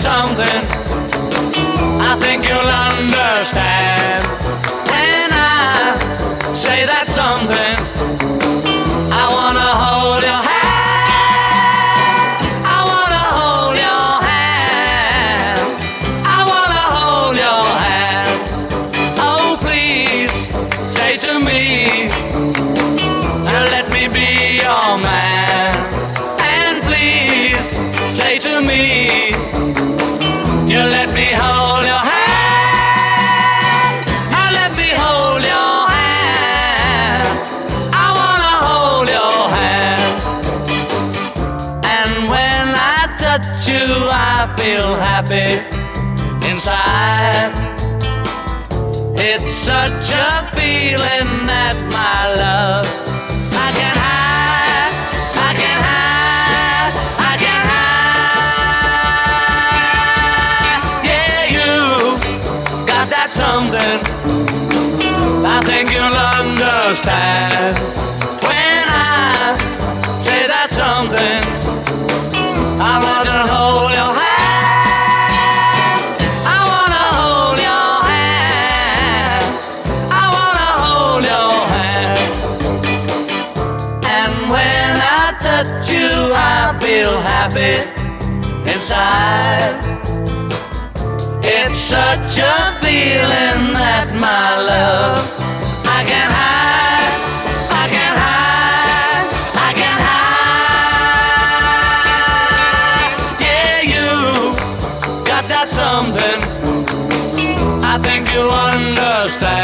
something I think you'll understand when I say that something. I wanna hold your hand. I wanna hold your hand. I wanna hold your hand. Oh, please say to me, and let me be your man. And please say to me hold your hand. I let me hold your hand. I wanna hold your hand. And when I touch you, I feel happy inside. It's such a feeling that my love got that something. I think you'll understand when I say that something. I wanna hold your hand. I wanna hold your hand. I wanna hold your hand. And when I touch you, I feel happy inside. It's such a feeling that my love I can't hide, I can't hide, I can't hide. Yeah, you got that something. I think you understand.